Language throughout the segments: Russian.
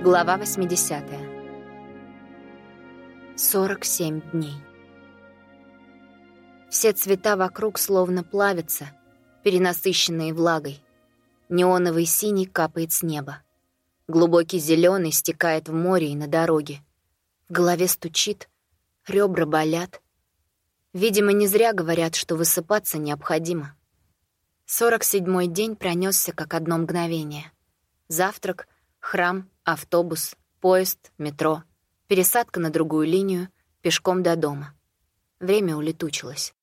Глава 80. 47 дней. Все цвета вокруг словно плавятся, перенасыщенные влагой. Неоновый синий капает с неба. Глубокий зеленый стекает в море и на дороге. В голове стучит, ребра болят. Видимо, не зря говорят, что высыпаться необходимо. 47-й день пронесся как одно мгновение. Завтрак, храм, автобус, поезд, метро, пересадка на другую линию, пешком до дома. Время улетучилось.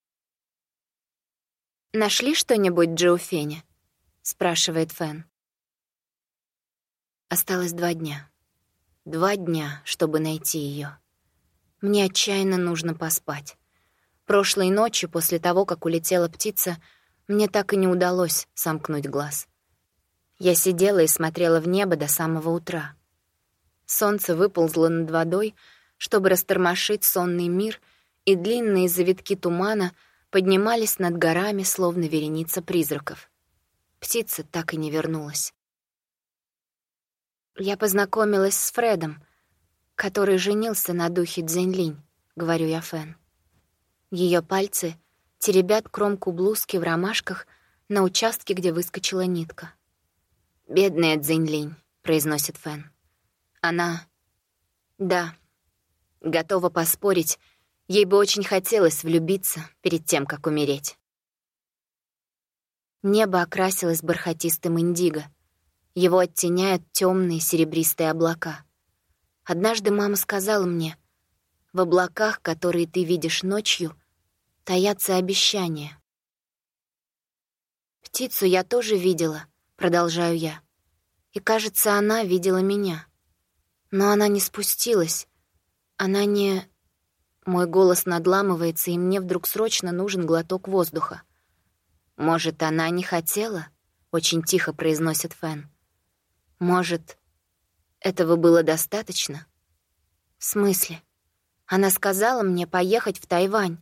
«Нашли что-нибудь Джо Фене?» — спрашивает Фэн. Осталось два дня. Два дня, чтобы найти ее. Мне отчаянно нужно поспать. Прошлой ночью, после того, как улетела птица, мне так и не удалось сомкнуть глаз. Я сидела и смотрела в небо до самого утра. Солнце выползло над водой, чтобы растормошить сонный мир, и длинные завитки тумана поднимались над горами, словно вереница призраков. Птица так и не вернулась. «Я познакомилась с Фредом, который женился на духе Дзенлинь», — говорю я Фэн. Ее пальцы теребят кромку блузки в ромашках на участке, где выскочила нитка. «Бедная Цзиньлинь», — произносит Фэн. «Она... да, готова поспорить, ей бы очень хотелось влюбиться перед тем, как умереть». Небо окрасилось бархатистым индиго. Его оттеняют темные серебристые облака. Однажды мама сказала мне, «В облаках, которые ты видишь ночью, таятся обещания». Птицу я тоже видела — продолжаю я. И, кажется, она видела меня. Но она не спустилась. Она не... Мой голос надламывается, и мне вдруг срочно нужен глоток воздуха. «Может, она не хотела?» — очень тихо произносит Фэн. «Может, этого было достаточно?» «В смысле? Она сказала мне поехать в Тайвань.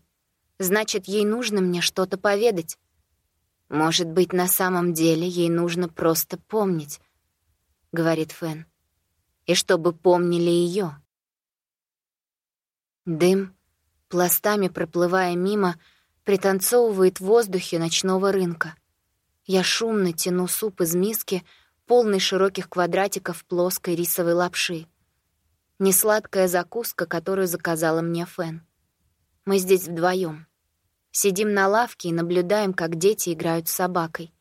Значит, ей нужно мне что-то поведать. «Может быть, на самом деле ей нужно просто помнить», — говорит Фэн. «И чтобы помнили ее. Дым, пластами проплывая мимо, пританцовывает в воздухе ночного рынка. Я шумно тяну суп из миски, полный широких квадратиков плоской рисовой лапши. Несладкая закуска, которую заказала мне Фэн. Мы здесь вдвоем. Сидим на лавке и наблюдаем, как дети играют с собакой.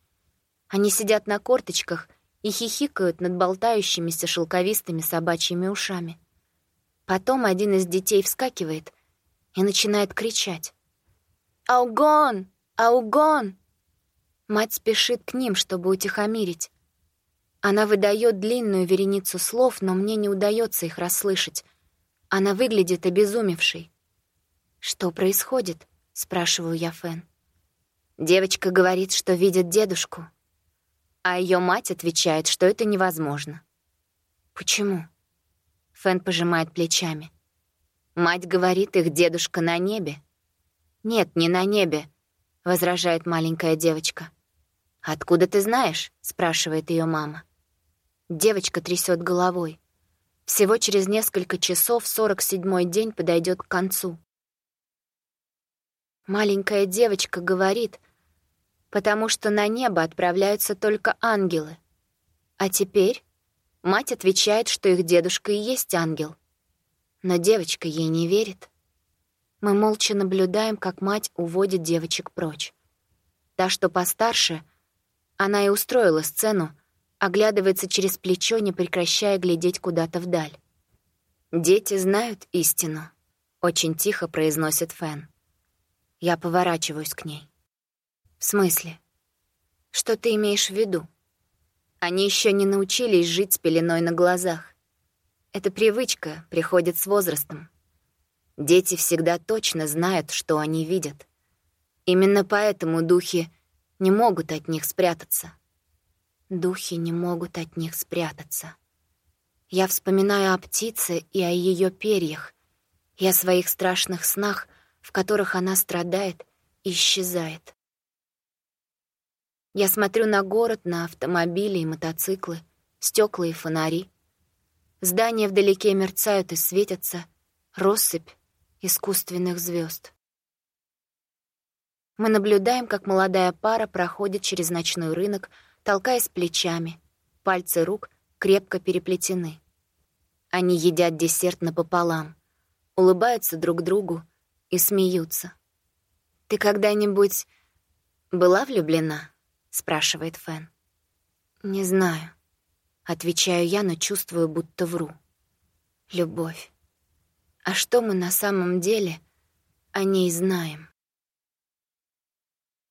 Они сидят на корточках и хихикают над болтающимися шелковистыми собачьими ушами. Потом один из детей вскакивает и начинает кричать. «Аугон! Аугон!» Мать спешит к ним, чтобы утихомирить. Она выдает длинную вереницу слов, но мне не удается их расслышать. Она выглядит обезумевшей. Что происходит? — спрашиваю я Фэн. Девочка говорит, что видит дедушку, а ее мать отвечает, что это невозможно. «Почему?» Фэн пожимает плечами. «Мать говорит, их дедушка на небе». «Нет, не на небе», — возражает маленькая девочка. «Откуда ты знаешь?» — спрашивает ее мама. Девочка трясет головой. Всего через несколько часов сорок седьмой день подойдет к концу. Маленькая девочка говорит, потому что на небо отправляются только ангелы. А теперь мать отвечает, что их дедушка и есть ангел. Но девочка ей не верит. Мы молча наблюдаем, как мать уводит девочек прочь. Та, что постарше, она и устроила сцену, оглядывается через плечо, не прекращая глядеть куда-то вдаль. «Дети знают истину», — очень тихо произносит Фэн. Я поворачиваюсь к ней. «В смысле? Что ты имеешь в виду? Они еще не научились жить с пеленой на глазах. Эта привычка приходит с возрастом. Дети всегда точно знают, что они видят. Именно поэтому духи не могут от них спрятаться. Духи не могут от них спрятаться. Я вспоминаю о птице и о ее перьях, и о своих страшных снах — в которых она страдает и исчезает. Я смотрю на город, на автомобили и мотоциклы, стекла и фонари. Здания вдалеке мерцают и светятся. Россыпь искусственных звезд. Мы наблюдаем, как молодая пара проходит через ночной рынок, толкаясь плечами. Пальцы рук крепко переплетены. Они едят десерт напополам, улыбаются друг другу и смеются. «Ты когда-нибудь была влюблена?» — спрашивает Фэн. «Не знаю», — отвечаю я, но чувствую, будто вру. «Любовь. А что мы на самом деле о ней знаем?»